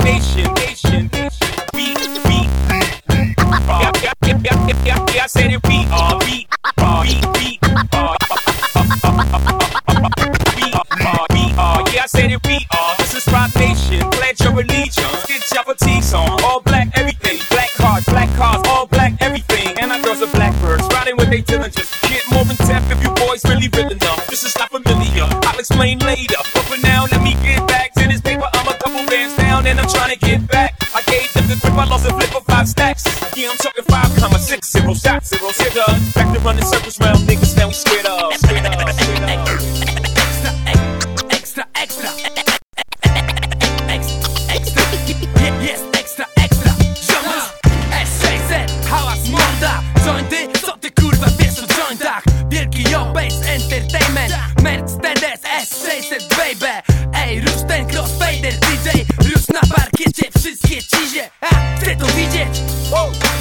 nation. nation. We, we, yeah, yeah, yeah, yeah, yeah, I said it. We are, we are, we, we are. We are, we are, yeah, I said it. We are. This is Rock Nation. Pledge your allegiance. Get your fatigues on. All black, everything. Black cars, black cars, all black, everything. And our girls are blackbirds, riding with they dillinger. Get more than depth if you boys really real enough. This is not familiar. I'll explain later. Trying to get back. I gave them the grip, I lost a flip for five stacks. Yeah, I'm talking five comma six zero shot zero zero. Back to running circles round niggas now we squared up. Squared up, squared up. Extra, extra, extra, extra, extra, jest ekstra, ekstra, zioма S600, hałas morda, jointy, co ty kurwa wiesz o jointach Wielki Yo-Base Entertainment, Mercedes S600 baby Ej, idzie, a chcę to widzieć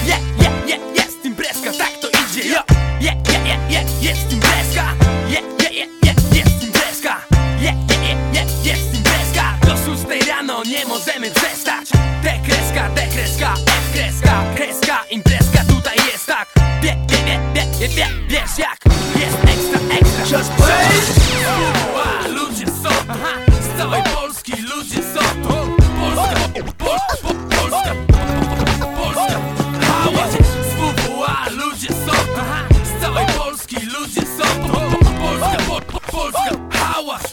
Je, je, je, jest imprezka, tak to idzie Je, je, je, je, jest imprezka Je, je, je, je, jest imprezka Je, je, je, je, jest imprezka Do szóstej rano nie możemy przestać Te kreska, te kreska, F kreska, kreska, imprezka tutaj jest tak Bie, bie, bie, bie, bie, bie, wiesz jak